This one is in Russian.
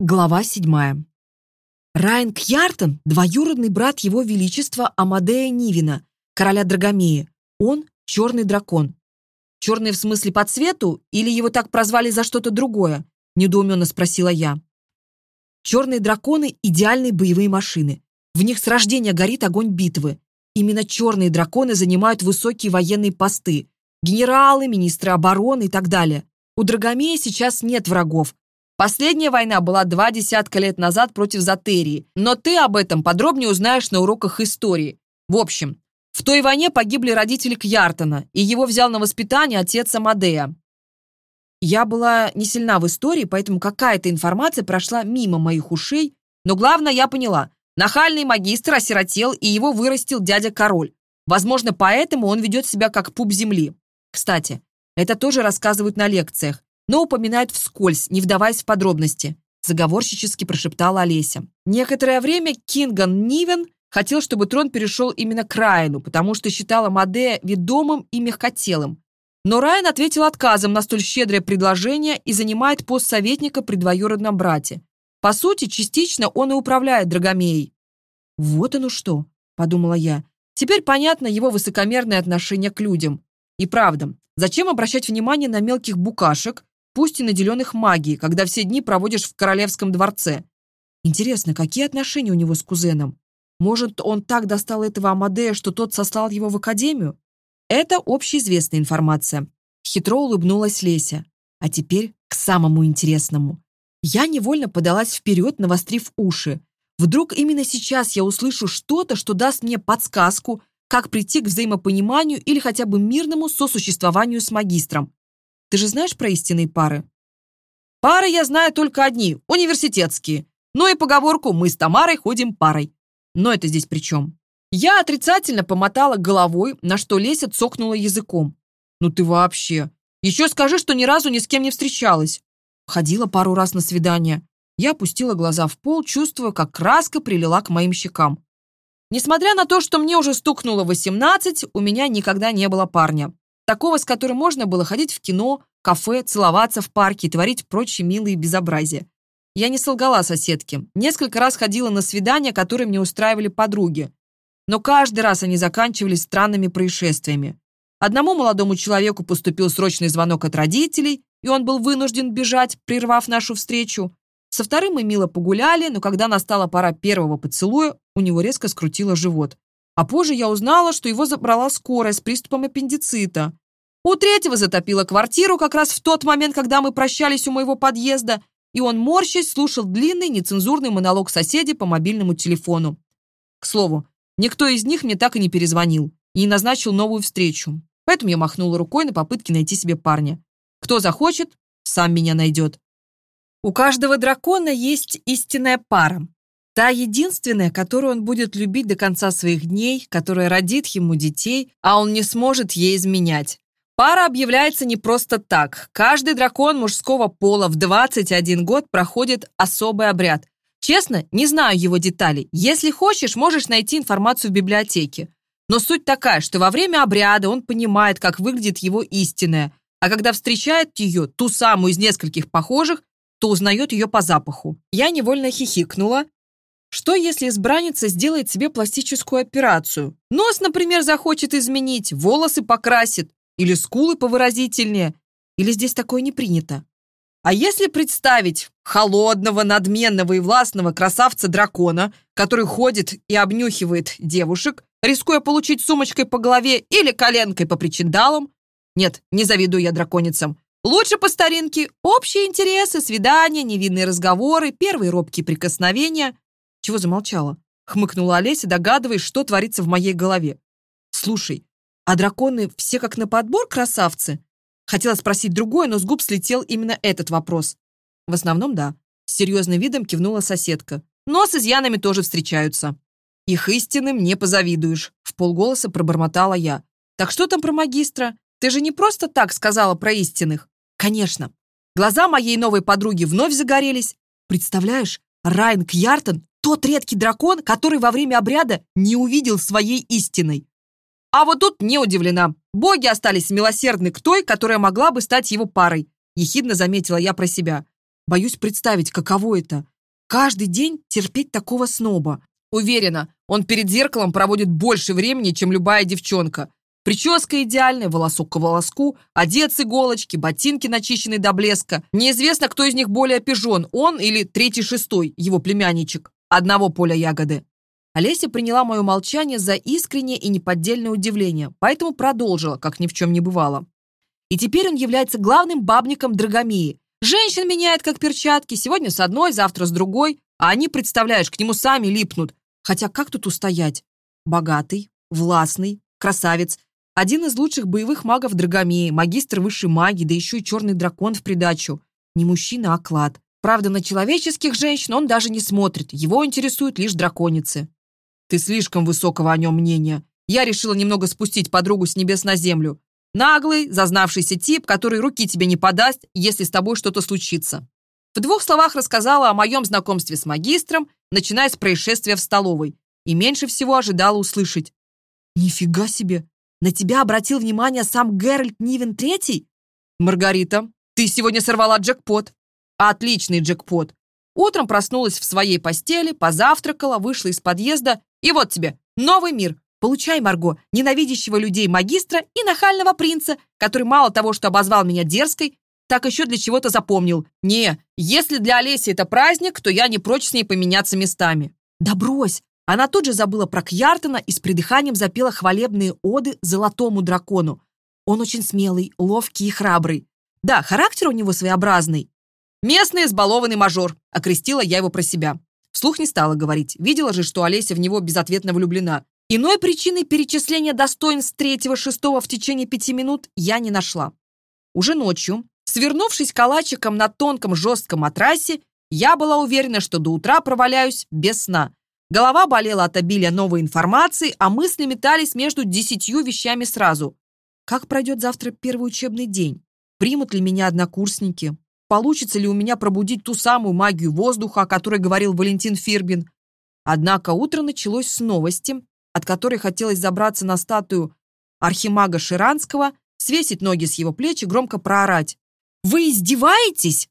Глава седьмая. Райан Кьяртон – двоюродный брат его величества Амадея Нивина, короля Драгомеи. Он – черный дракон. Черный в смысле по цвету или его так прозвали за что-то другое? Недоуменно спросила я. Черные драконы – идеальные боевые машины. В них с рождения горит огонь битвы. Именно черные драконы занимают высокие военные посты. Генералы, министры обороны и так далее. У Драгомея сейчас нет врагов, Последняя война была два десятка лет назад против Затерии, но ты об этом подробнее узнаешь на уроках истории. В общем, в той войне погибли родители Кьяртона, и его взял на воспитание отец Амадея. Я была не сильна в истории, поэтому какая-то информация прошла мимо моих ушей, но главное я поняла. Нахальный магистр осиротел, и его вырастил дядя-король. Возможно, поэтому он ведет себя как пуп земли. Кстати, это тоже рассказывают на лекциях но упоминает вскользь, не вдаваясь в подробности. Заговорщически прошептала Олеся. Некоторое время Кинган Нивен хотел, чтобы трон перешел именно к Райну, потому что считал Амадея ведомым и мягкотелым. Но Райан ответил отказом на столь щедрое предложение и занимает пост советника при двоюродном брате. По сути, частично он и управляет Драгомеей. «Вот оно что», — подумала я. «Теперь понятно его высокомерное отношение к людям. И правда, зачем обращать внимание на мелких букашек, пусть и наделенных магией, когда все дни проводишь в королевском дворце. Интересно, какие отношения у него с кузеном? Может, он так достал этого Амадея, что тот сослал его в академию? Это общеизвестная информация. Хитро улыбнулась Леся. А теперь к самому интересному. Я невольно подалась вперед, навострив уши. Вдруг именно сейчас я услышу что-то, что даст мне подсказку, как прийти к взаимопониманию или хотя бы мирному сосуществованию с магистром. Ты же знаешь про истинные пары?» «Пары я знаю только одни, университетские. Ну и поговорку «мы с Тамарой ходим парой». Но это здесь при чем? Я отрицательно помотала головой, на что Леся цокнула языком. «Ну ты вообще! Еще скажи, что ни разу ни с кем не встречалась!» Ходила пару раз на свидание. Я опустила глаза в пол, чувствуя, как краска прилила к моим щекам. Несмотря на то, что мне уже стукнуло 18, у меня никогда не было парня. Такого, с которым можно было ходить в кино, кафе, целоваться в парке и творить прочие милые безобразия. Я не солгала соседке. Несколько раз ходила на свидания, которые мне устраивали подруги. Но каждый раз они заканчивались странными происшествиями. Одному молодому человеку поступил срочный звонок от родителей, и он был вынужден бежать, прервав нашу встречу. Со вторым мы мило погуляли, но когда настала пора первого поцелуя, у него резко скрутило живот. А позже я узнала, что его забрала скорая с приступом аппендицита. У третьего затопило квартиру как раз в тот момент, когда мы прощались у моего подъезда, и он, морщась, слушал длинный нецензурный монолог соседей по мобильному телефону. К слову, никто из них мне так и не перезвонил и не назначил новую встречу, поэтому я махнула рукой на попытки найти себе парня. Кто захочет, сам меня найдет. У каждого дракона есть истинная пара, Та единственная, которую он будет любить до конца своих дней, которая родит ему детей, а он не сможет ей изменять. Пара объявляется не просто так. Каждый дракон мужского пола в 21 год проходит особый обряд. Честно, не знаю его деталей. Если хочешь, можешь найти информацию в библиотеке. Но суть такая, что во время обряда он понимает, как выглядит его истинная, а когда встречает ее, ту самую из нескольких похожих, то узнает ее по запаху. Я невольно хихикнула, что, если избранница сделает себе пластическую операцию? Нос, например, захочет изменить, волосы покрасит, или скулы повыразительнее, или здесь такое не принято? А если представить холодного, надменного и властного красавца-дракона, который ходит и обнюхивает девушек, рискуя получить сумочкой по голове или коленкой по причиндалам? Нет, не завидую я драконицам. Лучше по старинке общие интересы, свидания, невинные разговоры, первые робкие прикосновения – чего замолчала? Хмыкнула Олеся, догадываясь, что творится в моей голове. Слушай, а драконы все как на подбор красавцы? Хотела спросить другое, но с губ слетел именно этот вопрос. В основном, да. С серьезным видом кивнула соседка. Но с изъянами тоже встречаются. Их истинным не позавидуешь, в полголоса пробормотала я. Так что там про магистра? Ты же не просто так сказала про истинных. Конечно. Глаза моей новой подруги вновь загорелись. Представляешь, Райан Кьяртон тот редкий дракон, который во время обряда не увидел своей истиной. А вот тут не удивлена. Боги остались милосердны к той, которая могла бы стать его парой, ехидно заметила я про себя. Боюсь представить, каково это. Каждый день терпеть такого сноба. Уверена, он перед зеркалом проводит больше времени, чем любая девчонка. Прическа идеальная, волосок к волоску, одет с иголочки, ботинки начищены до блеска. Неизвестно, кто из них более пижон, он или третий-шестой, его племянничек одного поля ягоды. Олеся приняла мое молчание за искреннее и неподдельное удивление, поэтому продолжила, как ни в чем не бывало. И теперь он является главным бабником Драгомии. Женщин меняет, как перчатки, сегодня с одной, завтра с другой, а они, представляешь, к нему сами липнут. Хотя как тут устоять? Богатый, властный, красавец, один из лучших боевых магов Драгомии, магистр высшей магии, да еще и черный дракон в придачу. Не мужчина, а клад. Правда, на человеческих женщин он даже не смотрит. Его интересуют лишь драконицы. Ты слишком высокого о нем мнения. Я решила немного спустить подругу с небес на землю. Наглый, зазнавшийся тип, который руки тебе не подаст, если с тобой что-то случится. В двух словах рассказала о моем знакомстве с магистром, начиная с происшествия в столовой, и меньше всего ожидала услышать. «Нифига себе! На тебя обратил внимание сам Геральт Нивен Третий?» «Маргарита, ты сегодня сорвала джекпот!» Отличный джекпот. Утром проснулась в своей постели, позавтракала, вышла из подъезда, и вот тебе новый мир. Получай, Марго, ненавидящего людей магистра и нахального принца, который мало того, что обозвал меня дерзкой, так еще для чего-то запомнил. Не, если для Олеси это праздник, то я не прочь с ней поменяться местами. Да брось! Она тут же забыла про Кьяртона и с придыханием запела хвалебные оды золотому дракону. Он очень смелый, ловкий и храбрый. Да, характер у него своеобразный, «Местный избалованный мажор», — окрестила я его про себя. Вслух не стала говорить. Видела же, что Олеся в него безответно влюблена. Иной причины перечисления достоинств третьего-шестого в течение пяти минут я не нашла. Уже ночью, свернувшись калачиком на тонком жестком матрасе, я была уверена, что до утра проваляюсь без сна. Голова болела от обилия новой информации, а мысли метались между десятью вещами сразу. Как пройдет завтра первый учебный день? Примут ли меня однокурсники? получится ли у меня пробудить ту самую магию воздуха, о которой говорил Валентин Фирбин. Однако утро началось с новости, от которой хотелось забраться на статую архимага Ширанского, свесить ноги с его плеч и громко проорать. «Вы издеваетесь?